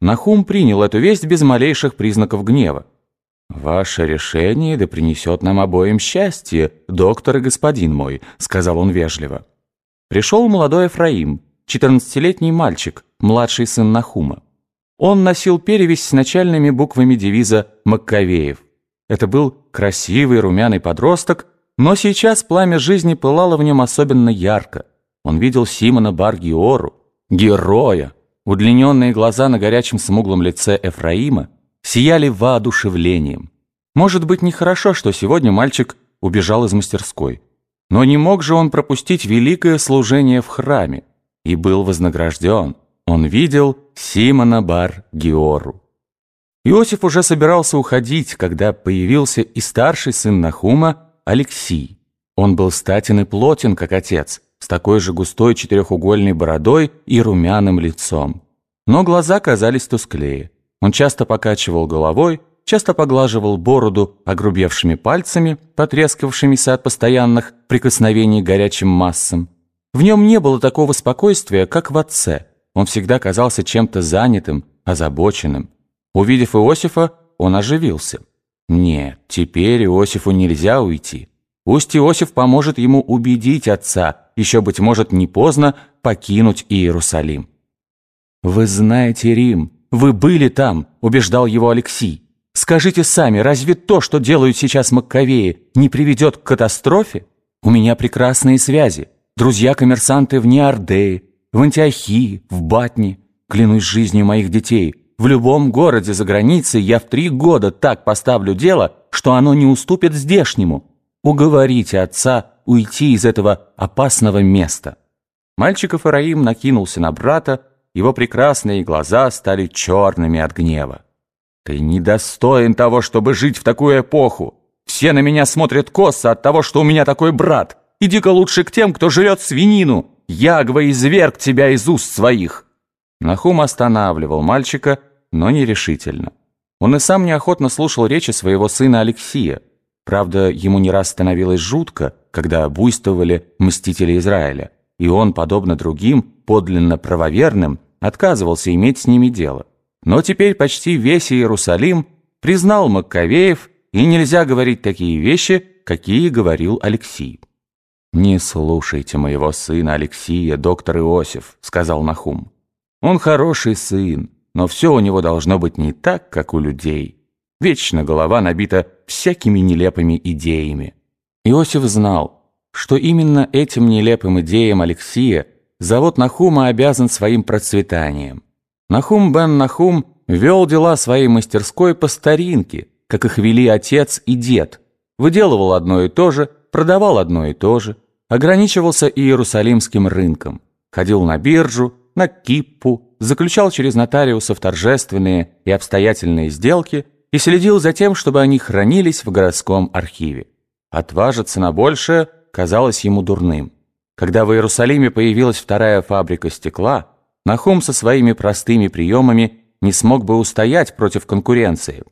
Нахум принял эту весть без малейших признаков гнева. «Ваше решение да принесет нам обоим счастье, доктор и господин мой», — сказал он вежливо. Пришел молодой Эфраим, четырнадцатилетний мальчик, младший сын Нахума. Он носил перевесь с начальными буквами девиза «Маккавеев». Это был красивый румяный подросток, но сейчас пламя жизни пылало в нем особенно ярко. Он видел Симона Баргиору, героя. Удлиненные глаза на горячем смуглом лице Эфраима сияли воодушевлением. Может быть, нехорошо, что сегодня мальчик убежал из мастерской. Но не мог же он пропустить великое служение в храме. И был вознагражден. Он видел Симона бар Геору. Иосиф уже собирался уходить, когда появился и старший сын Нахума Алексий. Он был статен и плотен, как отец, с такой же густой четырехугольной бородой и румяным лицом. Но глаза казались тусклее. Он часто покачивал головой, часто поглаживал бороду огрубевшими пальцами, потрескавшимися от постоянных прикосновений к горячим массам. В нем не было такого спокойствия, как в отце. Он всегда казался чем-то занятым, озабоченным. Увидев Иосифа, он оживился. Нет, теперь Иосифу нельзя уйти. Пусть Иосиф поможет ему убедить отца, еще, быть может, не поздно покинуть Иерусалим. «Вы знаете Рим, вы были там», — убеждал его Алексей. «Скажите сами, разве то, что делают сейчас Маккавеи, не приведет к катастрофе? У меня прекрасные связи, друзья-коммерсанты в Неордее, в Антиохии, в Батне. Клянусь жизнью моих детей, в любом городе за границей я в три года так поставлю дело, что оно не уступит здешнему. Уговорите отца уйти из этого опасного места». Мальчик Ифараим накинулся на брата, его прекрасные глаза стали черными от гнева. «Ты недостоин того, чтобы жить в такую эпоху. Все на меня смотрят косо от того, что у меня такой брат. Иди-ка лучше к тем, кто жрет свинину. Ягва изверг тебя из уст своих». Нахум останавливал мальчика, но нерешительно. Он и сам неохотно слушал речи своего сына Алексия. Правда, ему не раз становилось жутко, когда буйствовали мстители Израиля, и он, подобно другим, подлинно правоверным, отказывался иметь с ними дело. Но теперь почти весь Иерусалим признал Маккавеев, и нельзя говорить такие вещи, какие говорил Алексий. «Не слушайте моего сына Алексия, доктор Иосиф», — сказал Нахум. «Он хороший сын, но все у него должно быть не так, как у людей. Вечно голова набита всякими нелепыми идеями. Иосиф знал, что именно этим нелепым идеям Алексия завод Нахума обязан своим процветанием. Нахум бен Нахум вел дела своей мастерской по старинке, как их вели отец и дед. Выделывал одно и то же, продавал одно и то же, ограничивался иерусалимским рынком, ходил на биржу, на киппу, заключал через нотариусов торжественные и обстоятельные сделки и следил за тем, чтобы они хранились в городском архиве. Отважиться на большее казалось ему дурным. Когда в Иерусалиме появилась вторая фабрика стекла, Нахум со своими простыми приемами не смог бы устоять против конкуренции.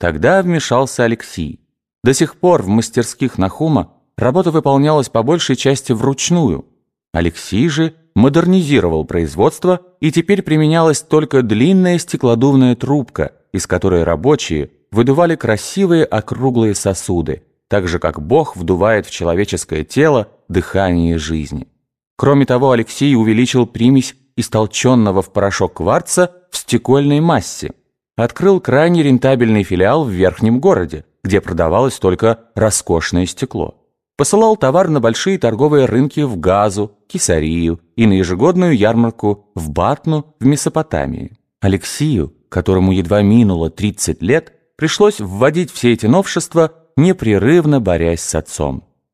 Тогда вмешался Алексий. До сих пор в мастерских Нахума работа выполнялась по большей части вручную. Алексей же модернизировал производство, и теперь применялась только длинная стеклодувная трубка, из которой рабочие выдували красивые округлые сосуды, так же, как Бог вдувает в человеческое тело дыхание жизни. Кроме того, Алексей увеличил примесь истолченного в порошок кварца в стекольной массе. Открыл крайне рентабельный филиал в верхнем городе, где продавалось только роскошное стекло посылал товар на большие торговые рынки в Газу, Кесарию и на ежегодную ярмарку в Батну в Месопотамии. Алексию, которому едва минуло 30 лет, пришлось вводить все эти новшества, непрерывно борясь с отцом.